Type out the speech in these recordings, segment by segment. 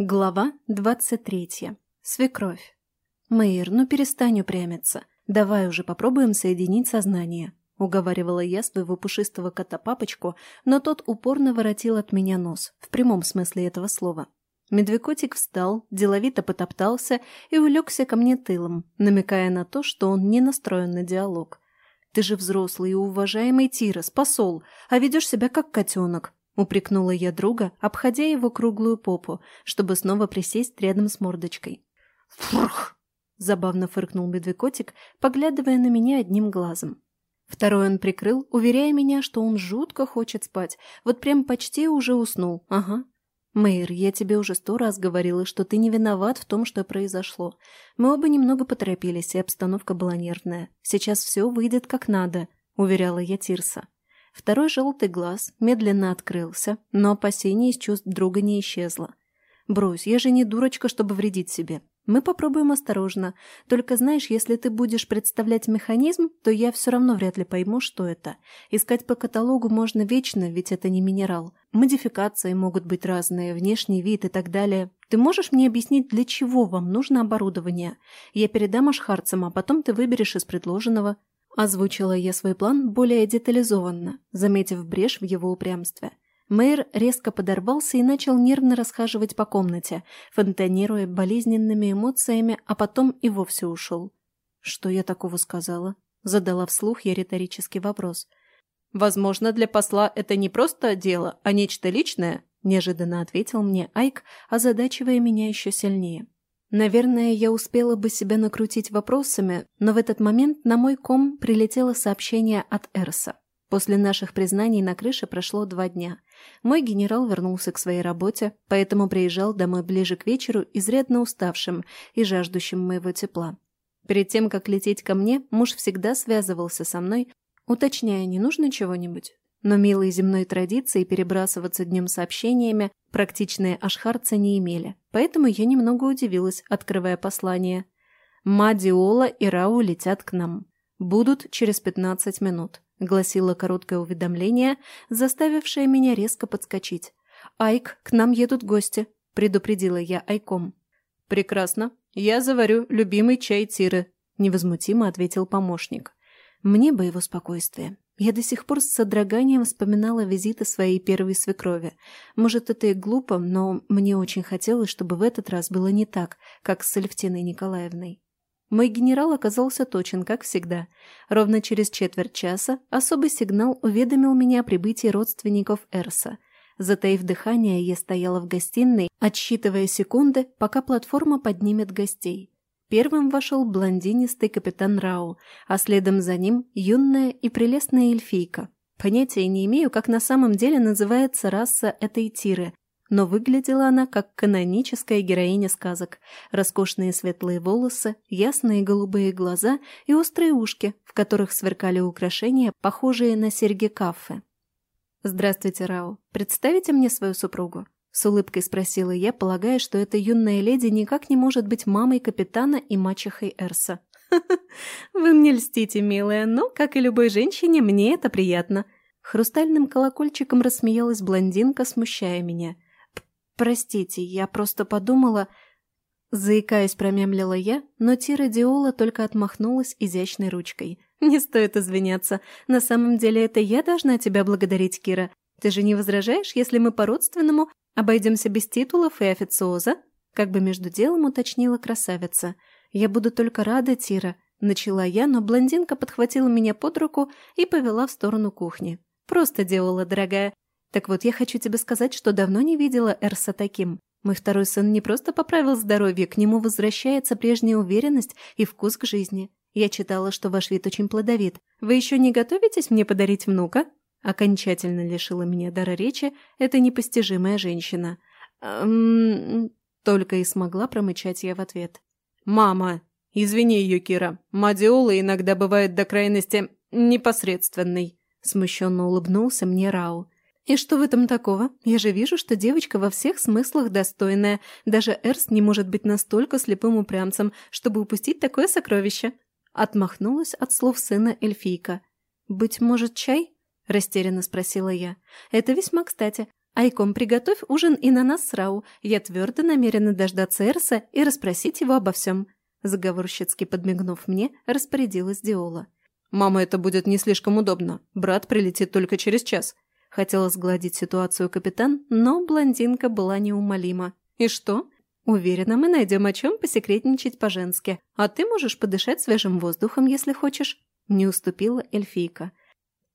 Глава двадцать третья. Свекровь. «Мэйр, ну перестань упрямиться. Давай уже попробуем соединить сознание», — уговаривала я своего пушистого кота-папочку, но тот упорно воротил от меня нос, в прямом смысле этого слова. Медвекотик встал, деловито потоптался и улегся ко мне тылом, намекая на то, что он не настроен на диалог. «Ты же взрослый и уважаемый Тирос, посол, а ведешь себя как котенок упрекнула я друга, обходя его круглую попу, чтобы снова присесть рядом с мордочкой. «Фурх!» – забавно фыркнул медвекотик, поглядывая на меня одним глазом. Второй он прикрыл, уверяя меня, что он жутко хочет спать, вот прям почти уже уснул, ага. «Мэйр, я тебе уже сто раз говорила, что ты не виноват в том, что произошло. Мы оба немного поторопились, и обстановка была нервная. Сейчас все выйдет как надо», – уверяла я Тирса. Второй желтый глаз медленно открылся, но опасение из чувств друга не исчезло. «Брось, я же не дурочка, чтобы вредить себе. Мы попробуем осторожно. Только знаешь, если ты будешь представлять механизм, то я все равно вряд ли пойму, что это. Искать по каталогу можно вечно, ведь это не минерал. Модификации могут быть разные, внешний вид и так далее. Ты можешь мне объяснить, для чего вам нужно оборудование? Я передам ашхарцам, а потом ты выберешь из предложенного. Озвучила я свой план более детализованно, заметив брешь в его упрямстве. Мэйр резко подорвался и начал нервно расхаживать по комнате, фонтанируя болезненными эмоциями, а потом и вовсе ушел. «Что я такого сказала?» – задала вслух я риторический вопрос. «Возможно, для посла это не просто дело, а нечто личное», – неожиданно ответил мне Айк, озадачивая меня еще сильнее. Наверное, я успела бы себя накрутить вопросами, но в этот момент на мой ком прилетело сообщение от Эрса. После наших признаний на крыше прошло два дня. Мой генерал вернулся к своей работе, поэтому приезжал домой ближе к вечеру, изрядно уставшим и жаждущим моего тепла. Перед тем, как лететь ко мне, муж всегда связывался со мной, уточняя, не нужно чего-нибудь. Но милые земной традиции перебрасываться днем сообщениями практичные ашхарцы не имели, поэтому я немного удивилась, открывая послание. «Мадиола и Рау летят к нам. Будут через 15 минут», — гласило короткое уведомление, заставившее меня резко подскочить. «Айк, к нам едут гости», — предупредила я Айком. «Прекрасно. Я заварю любимый чай Тиры», — невозмутимо ответил помощник. «Мне бы его спокойствие. Я до сих пор с содроганием вспоминала визиты своей первой свекрови. Может, это и глупо, но мне очень хотелось, чтобы в этот раз было не так, как с Алевтиной Николаевной. Мой генерал оказался точен, как всегда. Ровно через четверть часа особый сигнал уведомил меня о прибытии родственников Эрса. Затаив дыхание, я стояла в гостиной, отсчитывая секунды, пока платформа поднимет гостей. Первым вошел блондинистый капитан Рау, а следом за ним юная и прелестная эльфийка. Понятия не имею, как на самом деле называется раса этой тиры, но выглядела она как каноническая героиня сказок. Роскошные светлые волосы, ясные голубые глаза и острые ушки, в которых сверкали украшения, похожие на серьги кафе. «Здравствуйте, Рау. Представите мне свою супругу?» С улыбкой спросила я, полагая, что эта юная леди никак не может быть мамой капитана и мачехой Эрса. «Вы мне льстите, милая, но, как и любой женщине, мне это приятно». Хрустальным колокольчиком рассмеялась блондинка, смущая меня. «Простите, я просто подумала...» Заикаясь, промямлила я, но Тира Диола только отмахнулась изящной ручкой. «Не стоит извиняться. На самом деле это я должна тебя благодарить, Кира. Ты же не возражаешь, если мы по-родственному Обойдемся без титулов и официоза?» Как бы между делом уточнила красавица. «Я буду только рада, Тира», — начала я, но блондинка подхватила меня под руку и повела в сторону кухни. «Просто делала, дорогая. Так вот, я хочу тебе сказать, что давно не видела Эрса таким. Мой второй сын не просто поправил здоровье, к нему возвращается прежняя уверенность и вкус к жизни. Я читала, что ваш вид очень плодовит. Вы еще не готовитесь мне подарить внука?» Окончательно лишила меня дара речи эта непостижимая женщина. «Эм...» Только и смогла промычать я в ответ. «Мама! Извини ее, Кира. Мадиола иногда бывает до крайности непосредственной», смущенно улыбнулся мне Рау. «И что в этом такого? Я же вижу, что девочка во всех смыслах достойная. Даже Эрс не может быть настолько слепым упрямцем, чтобы упустить такое сокровище». Отмахнулась от слов сына эльфийка. «Быть может, чай?» – растерянно спросила я. «Это весьма кстати. Айком, приготовь ужин и на нас с Рау. Я твердо намерена дождаться Эрса и расспросить его обо всем. Заговорщицки подмигнув мне, распорядилась Диола. «Мама, это будет не слишком удобно. Брат прилетит только через час». Хотела сгладить ситуацию капитан, но блондинка была неумолима. «И что?» «Уверена, мы найдем о чем посекретничать по-женски. А ты можешь подышать свежим воздухом, если хочешь». Не уступила эльфийка.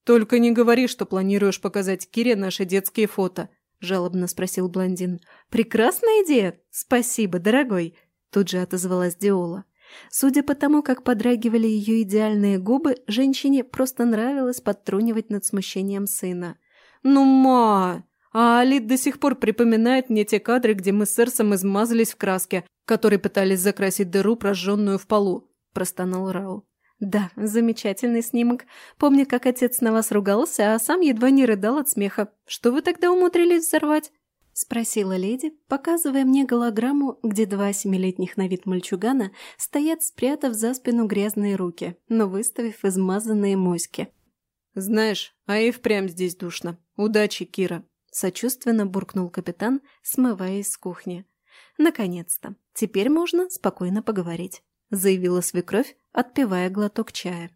«Только не говори, что планируешь показать Кире наши детские фото», – жалобно спросил блондин. «Прекрасная идея! Спасибо, дорогой!» – тут же отозвалась Диола. Судя по тому, как подрагивали ее идеальные губы, женщине просто нравилось подтрунивать над смущением сына. «Ну, ма! А Алит до сих пор припоминает мне те кадры, где мы с Эрсом измазались в краске, которой пытались закрасить дыру, прожженную в полу», – простонал Рау. «Да, замечательный снимок. Помню, как отец на вас ругался, а сам едва не рыдал от смеха. Что вы тогда умудрились взорвать?» — спросила леди, показывая мне голограмму, где два семилетних на вид мальчугана стоят, спрятав за спину грязные руки, но выставив измазанные моськи. «Знаешь, а и впрямь здесь душно. Удачи, Кира!» — сочувственно буркнул капитан, смываясь с кухни. «Наконец-то! Теперь можно спокойно поговорить», — заявила свекровь, отпивая глоток чая.